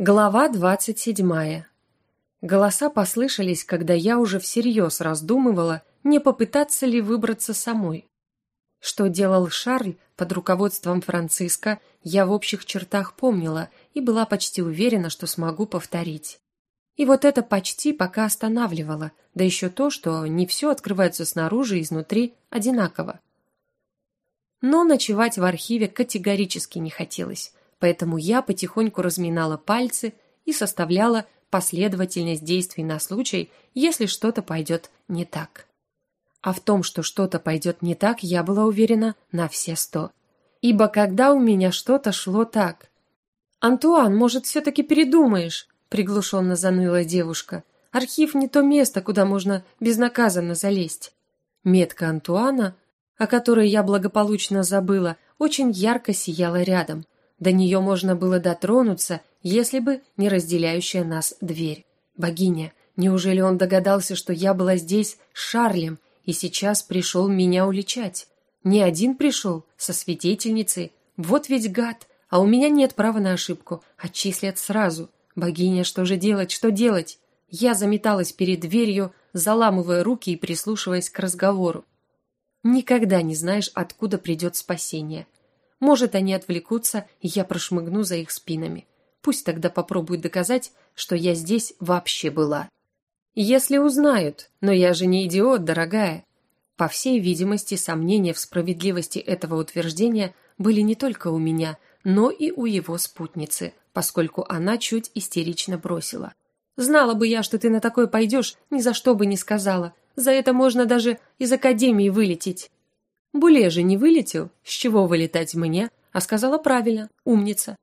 Глава двадцать седьмая. Голоса послышались, когда я уже всерьез раздумывала, не попытаться ли выбраться самой. Что делал Шарль под руководством Франциска, я в общих чертах помнила и была почти уверена, что смогу повторить. И вот это почти пока останавливало, да еще то, что не все открывается снаружи и изнутри одинаково. Но ночевать в архиве категорически не хотелось поэтому я потихоньку разминала пальцы и составляла последовательность действий на случай, если что-то пойдет не так. А в том, что что-то пойдет не так, я была уверена на все сто. Ибо когда у меня что-то шло так... «Антуан, может, все-таки передумаешь?» – приглушенно заныла девушка. «Архив не то место, куда можно безнаказанно залезть». Метка Антуана, о которой я благополучно забыла, очень ярко сияла рядом – до нее можно было дотронуться, если бы не разделяющая нас дверь. Богиня, неужели он догадался, что я была здесь с Шарлем и сейчас пришел меня уличать? Не один пришел, со свидетельницей. Вот ведь гад, а у меня нет права на ошибку. Отчислят сразу. Богиня, что же делать, что делать? Я заметалась перед дверью, заламывая руки и прислушиваясь к разговору. Никогда не знаешь, откуда придет спасение. Может, они отвлекутся, и я прошмыгну за их спинами. Пусть тогда попробуют доказать, что я здесь вообще была. Если узнают, но я же не идиот, дорогая. По всей видимости, сомнения в справедливости этого утверждения были не только у меня, но и у его спутницы, поскольку она чуть истерично бросила. «Знала бы я, что ты на такое пойдешь, ни за что бы не сказала. За это можно даже из академии вылететь». Буле же не вылетел, с чего вылетать мне, а сказала правильно, умница.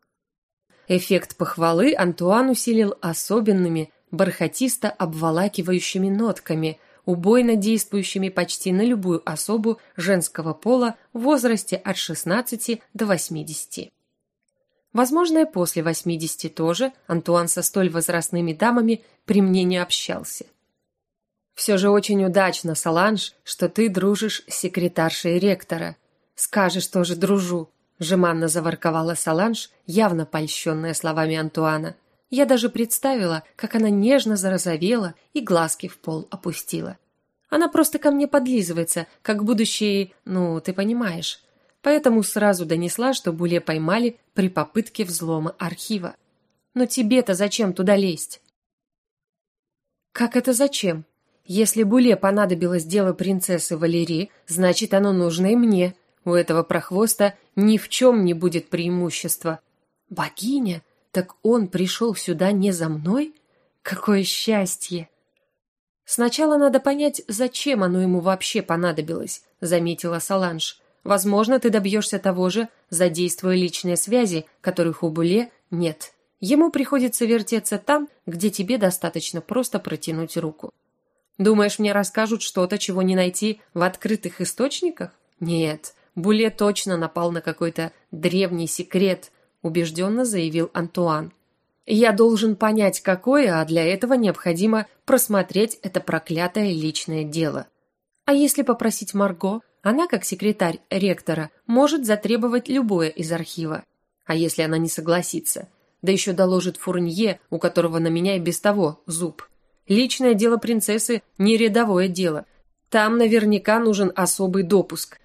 Эффект похвалы Антуан усилил особенными, бархатисто-обволакивающими нотками, убойно действующими почти на любую особу женского пола в возрасте от 16 до 80. Возможно, и после 80 тоже Антуан со столь возрастными дамами при мне не общался. Все же очень удачно, Саланж, что ты дружишь с секретаршей ректора. Скажешь тоже дружу, жеманно заворковала Саланж, явно польщенная словами Антуана. Я даже представила, как она нежно зарозовела и глазки в пол опустила. Она просто ко мне подлизывается, как будущий, ну, ты понимаешь. Поэтому сразу донесла, что Буле поймали при попытке взлома архива. Но тебе-то зачем туда лезть? Как это зачем? Если Буле понадобилось дело принцессы Валерии, значит, оно нужно и мне. У этого прохвоста ни в чем не будет преимущества. Богиня? Так он пришел сюда не за мной? Какое счастье! Сначала надо понять, зачем оно ему вообще понадобилось, заметила Саланж. Возможно, ты добьешься того же, задействуя личные связи, которых у Буле нет. Ему приходится вертеться там, где тебе достаточно просто протянуть руку. Думаешь, мне расскажут что-то, чего не найти в открытых источниках? Нет, Буле точно напал на какой-то древний секрет, убежденно заявил Антуан. Я должен понять, какое, а для этого необходимо просмотреть это проклятое личное дело. А если попросить Марго, она, как секретарь ректора, может затребовать любое из архива. А если она не согласится? Да еще доложит Фурнье, у которого на меня и без того зуб. Личное дело принцессы не рядовое дело. Там наверняка нужен особый допуск.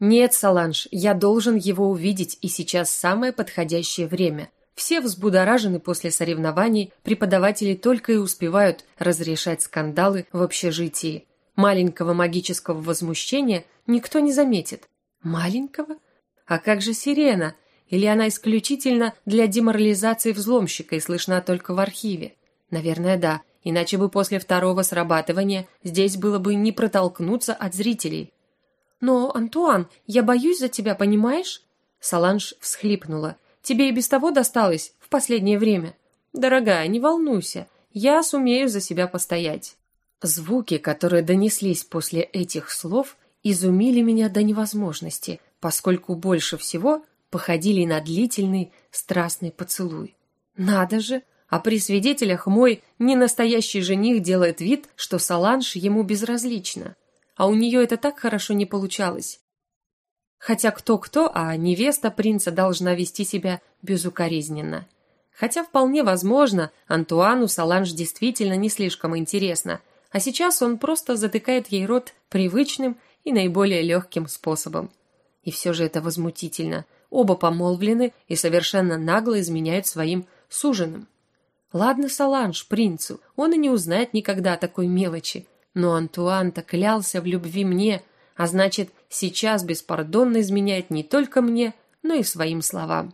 Нет, Саланж, я должен его увидеть, и сейчас самое подходящее время. Все взбудоражены после соревнований, преподаватели только и успевают разрешать скандалы в общежитии. Маленького магического возмущения никто не заметит. Маленького? А как же сирена? Или она исключительно для деморализации взломщика и слышна только в архиве? Наверное, да иначе бы после второго срабатывания здесь было бы не протолкнуться от зрителей. «Но, Антуан, я боюсь за тебя, понимаешь?» Саланж всхлипнула. «Тебе и без того досталось в последнее время. Дорогая, не волнуйся, я сумею за себя постоять». Звуки, которые донеслись после этих слов, изумили меня до невозможности, поскольку больше всего походили на длительный страстный поцелуй. «Надо же!» А при свидетелях мой ненастоящий жених делает вид, что Саланж ему безразлична. А у нее это так хорошо не получалось. Хотя кто-кто, а невеста принца должна вести себя безукоризненно. Хотя вполне возможно, Антуану Саланж действительно не слишком интересно, а сейчас он просто затыкает ей рот привычным и наиболее легким способом. И все же это возмутительно. Оба помолвлены и совершенно нагло изменяют своим суженым. Ладно, Саланж, принцу, он и не узнает никогда о такой мелочи. Но Антуан-то клялся в любви мне, а значит, сейчас беспардонно изменяет не только мне, но и своим словам.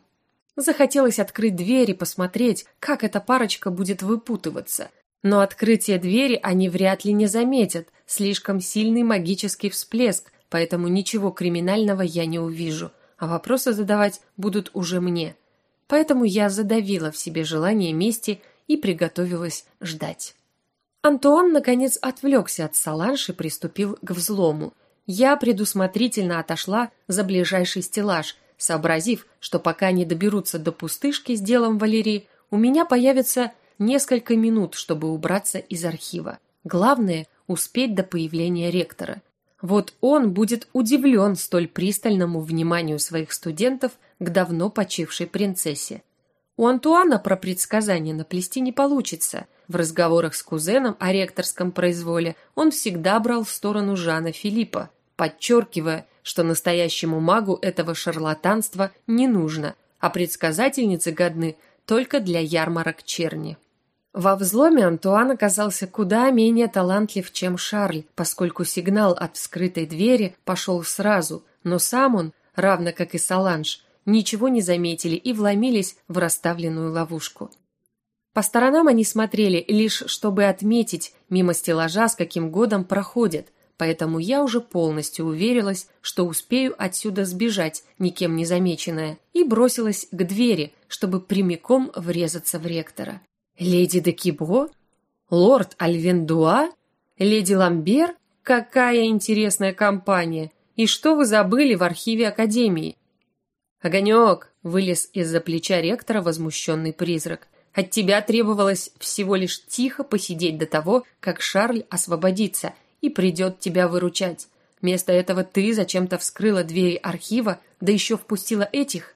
Захотелось открыть дверь и посмотреть, как эта парочка будет выпутываться. Но открытие двери они вряд ли не заметят, слишком сильный магический всплеск, поэтому ничего криминального я не увижу, а вопросы задавать будут уже мне. Поэтому я задавила в себе желание мести и приготовилась ждать. Антуан, наконец, отвлекся от Саланж и приступил к взлому. Я предусмотрительно отошла за ближайший стеллаж, сообразив, что пока не доберутся до пустышки с делом Валерии, у меня появится несколько минут, чтобы убраться из архива. Главное – успеть до появления ректора. Вот он будет удивлен столь пристальному вниманию своих студентов к давно почившей принцессе. У Антуана про предсказания наплести не получится. В разговорах с кузеном о ректорском произволе он всегда брал в сторону Жана Филиппа, подчеркивая, что настоящему магу этого шарлатанства не нужно, а предсказательницы годны только для ярмарок черни. Во взломе Антуан оказался куда менее талантлив, чем Шарль, поскольку сигнал от вскрытой двери пошел сразу, но сам он, равно как и Саланж, ничего не заметили и вломились в расставленную ловушку. По сторонам они смотрели лишь, чтобы отметить мимо стеллажа, с каким годом проходят, поэтому я уже полностью уверилась, что успею отсюда сбежать, никем не замеченная, и бросилась к двери, чтобы прямиком врезаться в ректора. «Леди де Кибо? Лорд Альвендуа? Леди Ламбер? Какая интересная компания! И что вы забыли в архиве Академии?» «Огонек!» — вылез из-за плеча ректора возмущенный призрак. «От тебя требовалось всего лишь тихо посидеть до того, как Шарль освободится и придет тебя выручать. Вместо этого ты зачем-то вскрыла двери архива, да еще впустила этих.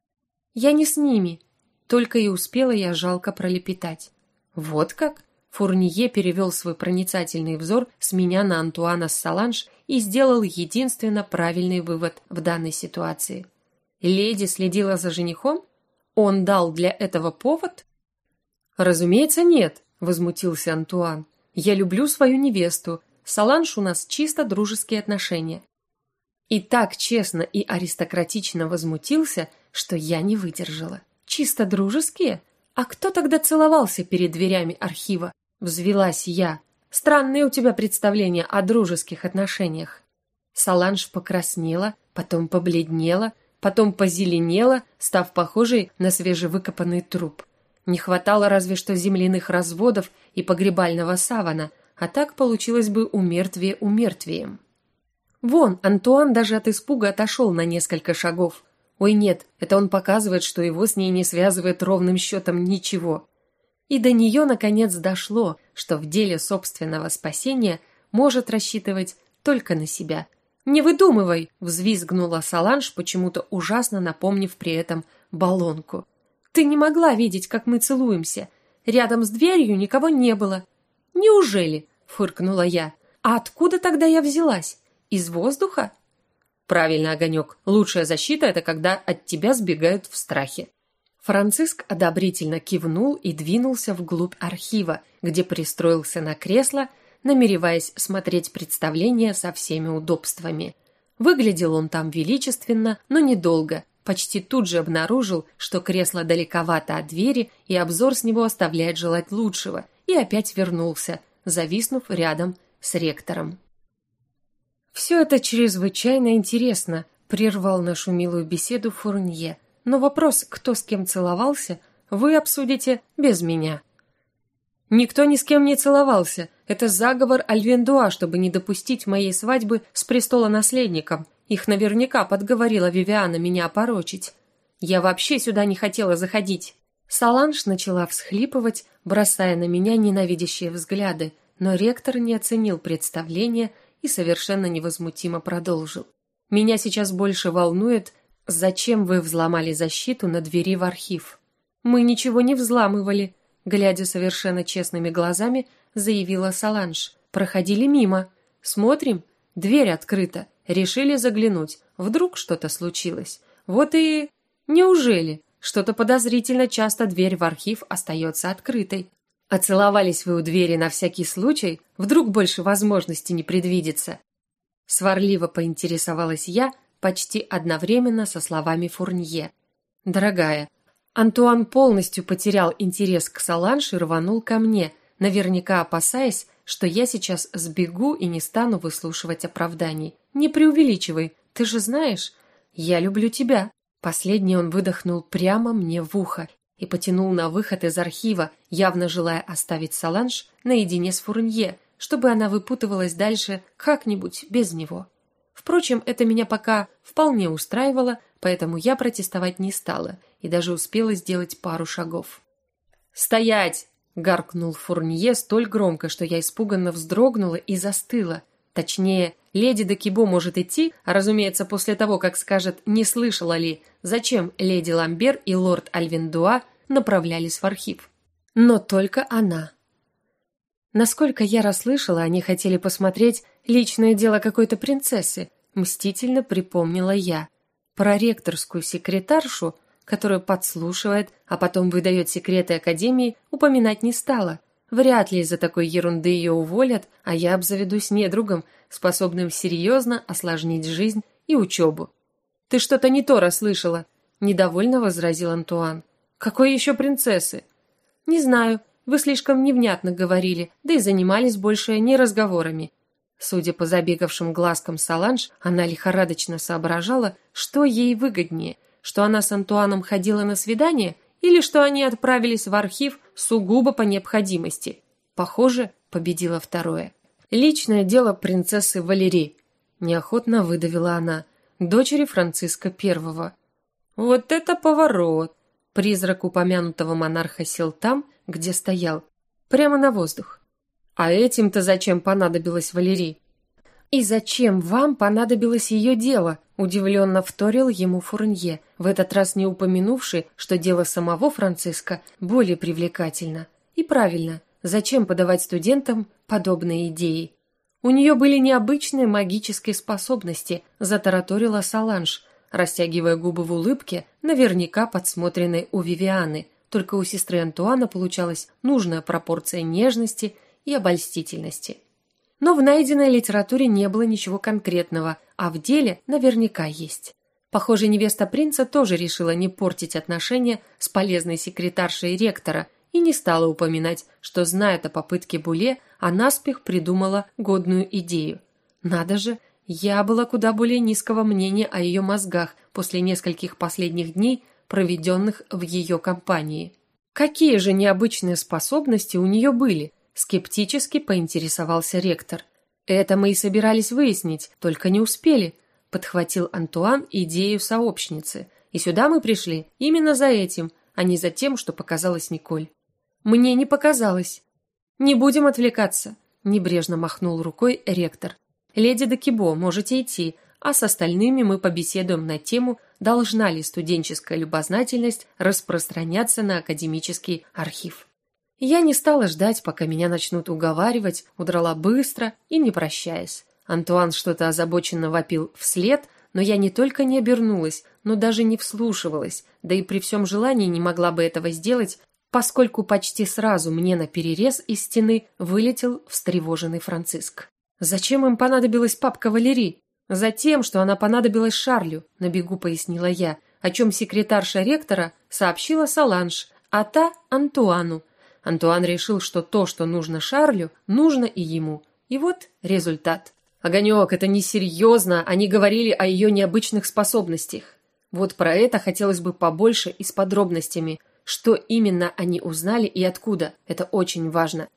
Я не с ними. Только и успела я жалко пролепетать. Вот как? Фурнье перевел свой проницательный взор с меня на Антуана Саланж и сделал единственно правильный вывод в данной ситуации. Леди следила за женихом? Он дал для этого повод? Разумеется, нет, возмутился Антуан. Я люблю свою невесту, Саланж у нас чисто дружеские отношения. И так честно и аристократично возмутился, что я не выдержала. Чисто дружеские? А кто тогда целовался перед дверями архива? Взвелась я. Странные у тебя представления о дружеских отношениях. Саланж покраснела, потом побледнела, потом позеленела, став похожей на свежевыкопанный труп. Не хватало разве что земляных разводов и погребального савана, а так получилось бы умертвие умертвием. Вон, Антуан даже от испуга отошел на несколько шагов. Ой, нет, это он показывает, что его с ней не связывает ровным счетом ничего. И до нее наконец дошло, что в деле собственного спасения может рассчитывать только на себя. «Не выдумывай!» – взвизгнула Саланж, почему-то ужасно напомнив при этом баллонку. «Ты не могла видеть, как мы целуемся. Рядом с дверью никого не было. «Неужели?» – фыркнула я. «А откуда тогда я взялась? Из воздуха?» «Правильно, Огонек. Лучшая защита – это когда от тебя сбегают в страхе». Франциск одобрительно кивнул и двинулся вглубь архива, где пристроился на кресло, намереваясь смотреть представление со всеми удобствами. Выглядел он там величественно, но недолго. Почти тут же обнаружил, что кресло далековато от двери, и обзор с него оставляет желать лучшего – и опять вернулся, зависнув рядом с ректором. «Все это чрезвычайно интересно», — прервал нашу милую беседу Фурнье. «Но вопрос, кто с кем целовался, вы обсудите без меня». «Никто ни с кем не целовался. Это заговор Альвендуа, чтобы не допустить моей свадьбы с престола-наследником. Их наверняка подговорила Вивиана меня опорочить. Я вообще сюда не хотела заходить». Саланж начала всхлипывать, бросая на меня ненавидящие взгляды, но ректор не оценил представление и совершенно невозмутимо продолжил. «Меня сейчас больше волнует, зачем вы взломали защиту на двери в архив. Мы ничего не взламывали, глядя совершенно честными глазами, заявила Саланж. Проходили мимо. Смотрим, дверь открыта. Решили заглянуть. Вдруг что-то случилось. Вот и... Неужели? Что-то подозрительно часто дверь в архив остается открытой. Оцеловались вы у двери на всякий случай, вдруг больше возможностей не предвидится. Сварливо поинтересовалась я, почти одновременно со словами Фурнье. «Дорогая, Антуан полностью потерял интерес к Саланш и рванул ко мне, наверняка опасаясь, что я сейчас сбегу и не стану выслушивать оправданий. Не преувеличивай, ты же знаешь, я люблю тебя». Последний он выдохнул прямо мне в ухо и потянул на выход из архива, явно желая оставить Саланж наедине с Фурнье, чтобы она выпутывалась дальше как-нибудь без него. Впрочем, это меня пока вполне устраивало, поэтому я протестовать не стала и даже успела сделать пару шагов. «Стоять!» – гаркнул Фурнье столь громко, что я испуганно вздрогнула и застыла. Точнее, леди Декибо может идти, а, разумеется, после того, как скажет, не слышала ли, зачем леди Ламбер и лорд Альвиндуа направлялись в архив. Но только она. Насколько я расслышала, они хотели посмотреть личное дело какой-то принцессы, мстительно припомнила я. Про ректорскую секретаршу, которая подслушивает, а потом выдает секреты Академии, упоминать не стала. Вряд ли из-за такой ерунды ее уволят, а я обзаведусь недругом, способным серьезно осложнить жизнь и учебу. «Ты что-то не то расслышала», – недовольно возразил Антуан. «Какой еще принцессы?» «Не знаю. Вы слишком невнятно говорили, да и занимались больше не разговорами». Судя по забегавшим глазкам Саланж, она лихорадочно соображала, что ей выгоднее, что она с Антуаном ходила на свидание или что они отправились в архив сугубо по необходимости. Похоже, победила второе. «Личное дело принцессы Валерии», – неохотно выдавила она, дочери Франциска I. «Вот это поворот!» Призрак упомянутого монарха сел там, где стоял, прямо на воздух. А этим-то зачем понадобилось Валерий? «И зачем вам понадобилось ее дело?» – удивленно вторил ему Фурнье, в этот раз не упомянувший, что дело самого Франциска более привлекательно. И правильно, зачем подавать студентам подобные идеи? У нее были необычные магические способности, затараторила Саланж, растягивая губы в улыбке, наверняка подсмотренной у Вивианы, только у сестры Антуана получалась нужная пропорция нежности и обольстительности. Но в найденной литературе не было ничего конкретного, а в деле наверняка есть. Похоже, невеста принца тоже решила не портить отношения с полезной секретаршей ректора и не стала упоминать, что, знает о попытке Буле, а наспех придумала годную идею. Надо же, я была куда более низкого мнения о ее мозгах после нескольких последних дней, проведенных в ее компании. Какие же необычные способности у нее были? Скептически поинтересовался ректор. Это мы и собирались выяснить, только не успели, подхватил Антуан идею сообщницы. И сюда мы пришли именно за этим, а не за тем, что показалось Николь. Мне не показалось. Не будем отвлекаться, небрежно махнул рукой ректор. «Леди Декибо, можете идти, а с остальными мы побеседуем на тему, должна ли студенческая любознательность распространяться на академический архив». Я не стала ждать, пока меня начнут уговаривать, удрала быстро и не прощаясь. Антуан что-то озабоченно вопил вслед, но я не только не обернулась, но даже не вслушивалась, да и при всем желании не могла бы этого сделать, поскольку почти сразу мне на перерез из стены вылетел встревоженный Франциск. Зачем им понадобилась папка Валерии? Затем, что она понадобилась Шарлю, на бегу пояснила я, о чем секретарша ректора сообщила Саланж, а та Антуану. Антуан решил, что то, что нужно Шарлю, нужно и ему. И вот результат. Огонек, это несерьезно, они говорили о ее необычных способностях. Вот про это хотелось бы побольше и с подробностями. Что именно они узнали и откуда, это очень важно.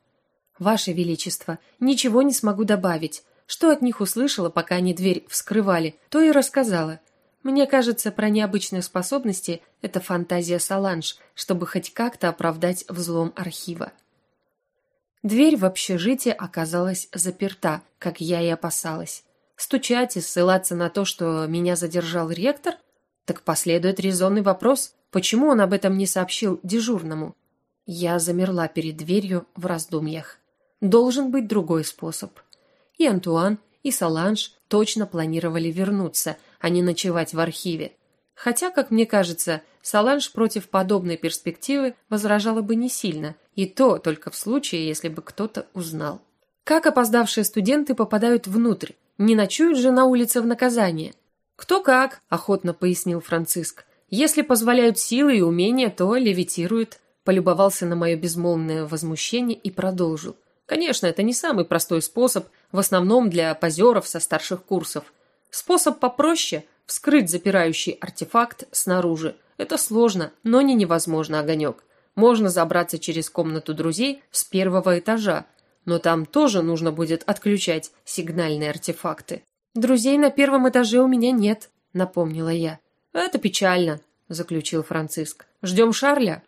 «Ваше Величество, ничего не смогу добавить. Что от них услышала, пока они дверь вскрывали, то и рассказала. Мне кажется, про необычные способности – это фантазия Саланж, чтобы хоть как-то оправдать взлом архива». Дверь в общежитие оказалась заперта, как я и опасалась. Стучать и ссылаться на то, что меня задержал ректор? Так последует резонный вопрос, Почему он об этом не сообщил дежурному? Я замерла перед дверью в раздумьях. Должен быть другой способ. И Антуан, и Саланж точно планировали вернуться, а не ночевать в архиве. Хотя, как мне кажется, Саланж против подобной перспективы возражала бы не сильно, и то только в случае, если бы кто-то узнал. Как опоздавшие студенты попадают внутрь? Не ночуют же на улице в наказание? Кто как, охотно пояснил Франциск. Если позволяют силы и умения, то левитируют. Полюбовался на мое безмолвное возмущение и продолжил. Конечно, это не самый простой способ, в основном для позеров со старших курсов. Способ попроще – вскрыть запирающий артефакт снаружи. Это сложно, но не невозможно, Огонек. Можно забраться через комнату друзей с первого этажа, но там тоже нужно будет отключать сигнальные артефакты. «Друзей на первом этаже у меня нет», — напомнила я. «Это печально», — заключил Франциск. «Ждем Шарля?»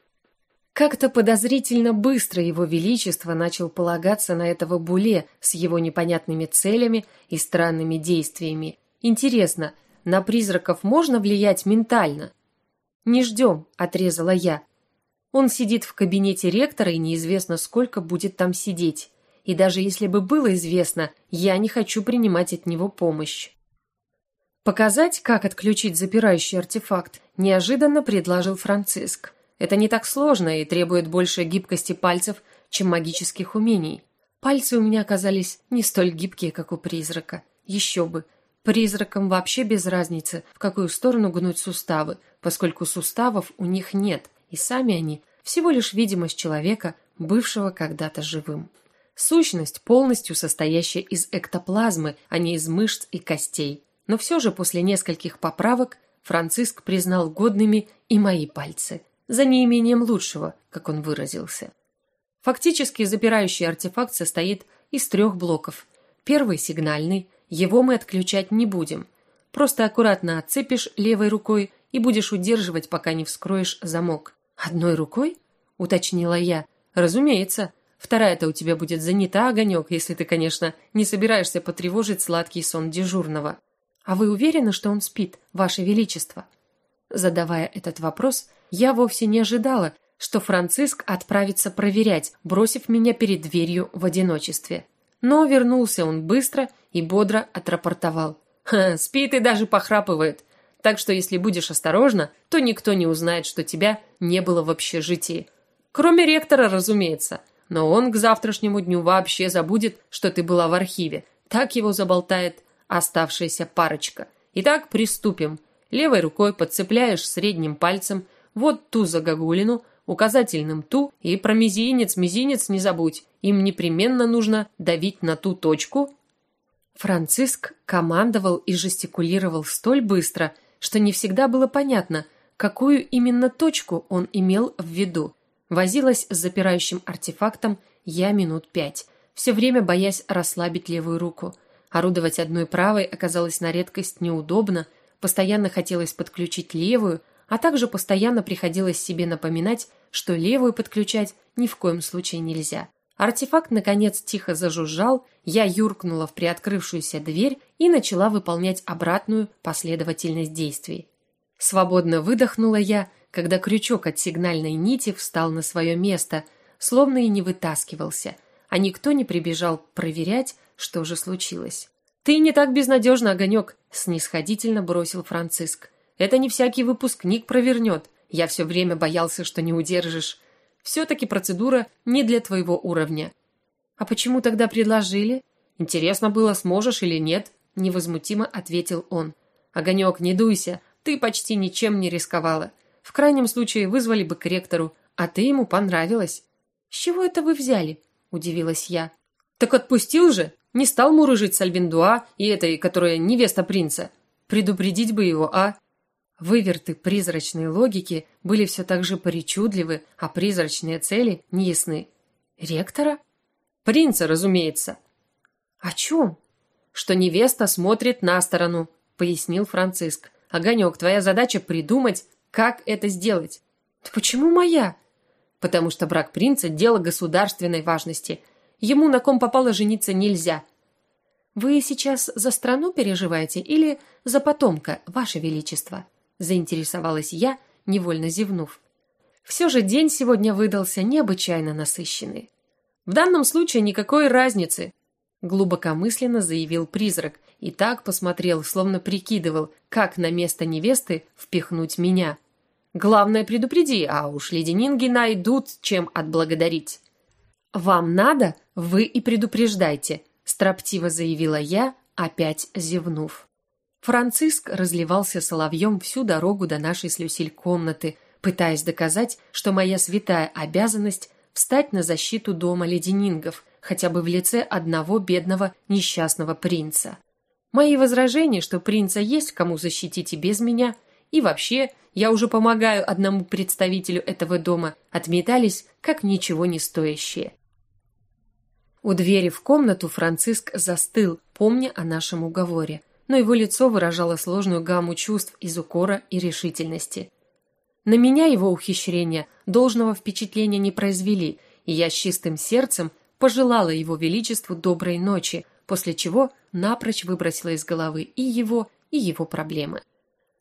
Как-то подозрительно быстро его величество начал полагаться на этого буле с его непонятными целями и странными действиями. Интересно, на призраков можно влиять ментально? Не ждем, отрезала я. Он сидит в кабинете ректора и неизвестно, сколько будет там сидеть. И даже если бы было известно, я не хочу принимать от него помощь. Показать, как отключить запирающий артефакт, неожиданно предложил Франциск. Это не так сложно и требует больше гибкости пальцев, чем магических умений. Пальцы у меня оказались не столь гибкие, как у призрака. Еще бы. Призракам вообще без разницы, в какую сторону гнуть суставы, поскольку суставов у них нет, и сами они всего лишь видимость человека, бывшего когда-то живым. Сущность, полностью состоящая из эктоплазмы, а не из мышц и костей. Но все же после нескольких поправок Франциск признал годными и мои пальцы – за неимением лучшего, как он выразился. Фактически запирающий артефакт состоит из трех блоков. Первый сигнальный, его мы отключать не будем. Просто аккуратно отцепишь левой рукой и будешь удерживать, пока не вскроешь замок. Одной рукой? уточнила я. Разумеется. Вторая-то у тебя будет занята, огонек, если ты, конечно, не собираешься потревожить сладкий сон дежурного. А вы уверены, что он спит, ваше величество? Задавая этот вопрос, я вовсе не ожидала, что Франциск отправится проверять, бросив меня перед дверью в одиночестве. Но вернулся он быстро и бодро отрапортовал. «Ха, спит и даже похрапывает. Так что если будешь осторожна, то никто не узнает, что тебя не было в общежитии. Кроме ректора, разумеется. Но он к завтрашнему дню вообще забудет, что ты была в архиве. Так его заболтает оставшаяся парочка. Итак, приступим. Левой рукой подцепляешь средним пальцем вот ту загогулину, указательным ту и про мизинец, мизинец не забудь. Им непременно нужно давить на ту точку. Франциск командовал и жестикулировал столь быстро, что не всегда было понятно, какую именно точку он имел в виду. Возилась с запирающим артефактом я минут пять, все время боясь расслабить левую руку. Орудовать одной правой оказалось на редкость неудобно, постоянно хотелось подключить левую, а также постоянно приходилось себе напоминать, что левую подключать ни в коем случае нельзя. Артефакт, наконец, тихо зажужжал, я юркнула в приоткрывшуюся дверь и начала выполнять обратную последовательность действий. Свободно выдохнула я, когда крючок от сигнальной нити встал на свое место, словно и не вытаскивался, а никто не прибежал проверять, что же случилось. «Ты не так безнадежно, Огонек», — снисходительно бросил Франциск. Это не всякий выпускник провернет. Я все время боялся, что не удержишь. Все-таки процедура не для твоего уровня. А почему тогда предложили? Интересно было, сможешь или нет, невозмутимо ответил он. Огонек, не дуйся, ты почти ничем не рисковала. В крайнем случае вызвали бы к ректору, а ты ему понравилась. С чего это вы взяли? Удивилась я. Так отпустил же, не стал мурыжить с Альбиндуа и этой, которая невеста принца. Предупредить бы его, а? Выверты призрачной логики были все так же причудливы, а призрачные цели неясны. Ректора? Принца, разумеется. О чем? Что невеста смотрит на сторону, пояснил Франциск. Огонек, твоя задача придумать, как это сделать. Да почему моя? Потому что брак принца – дело государственной важности. Ему на ком попало жениться нельзя. Вы сейчас за страну переживаете или за потомка, ваше величество? Заинтересовалась я, невольно зевнув. Все же день сегодня выдался необычайно насыщенный. В данном случае никакой разницы, глубокомысленно заявил призрак и так посмотрел, словно прикидывал, как на место невесты впихнуть меня. Главное предупреди, а уж леденинги найдут, чем отблагодарить. Вам надо, вы и предупреждайте, строптиво заявила я, опять зевнув. Франциск разливался соловьем всю дорогу до нашей с Люсиль комнаты, пытаясь доказать, что моя святая обязанность встать на защиту дома леденингов, хотя бы в лице одного бедного несчастного принца. Мои возражения, что принца есть кому защитить и без меня, и вообще я уже помогаю одному представителю этого дома, отметались как ничего не стоящие. У двери в комнату Франциск застыл, помня о нашем уговоре, но его лицо выражало сложную гамму чувств из укора и решительности. На меня его ухищрения должного впечатления не произвели, и я с чистым сердцем пожелала его величеству доброй ночи, после чего напрочь выбросила из головы и его, и его проблемы.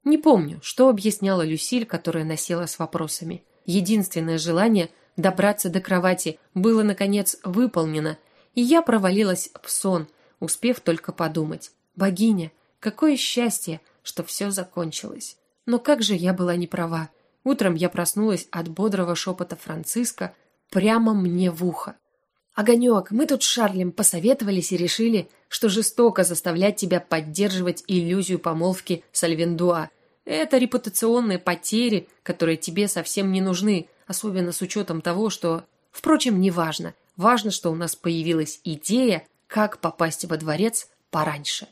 Не помню, что объясняла Люсиль, которая насела с вопросами. Единственное желание добраться до кровати было наконец выполнено, и я провалилась в сон, успев только подумать: богиня, какое счастье, что все закончилось. Но как же я была не права. Утром я проснулась от бодрого шепота Франциска прямо мне в ухо. Огонек, мы тут с Шарлем посоветовались и решили, что жестоко заставлять тебя поддерживать иллюзию помолвки с Альвендуа. Это репутационные потери, которые тебе совсем не нужны, особенно с учетом того, что... Впрочем, неважно. Важно, что у нас появилась идея, как попасть во дворец пораньше.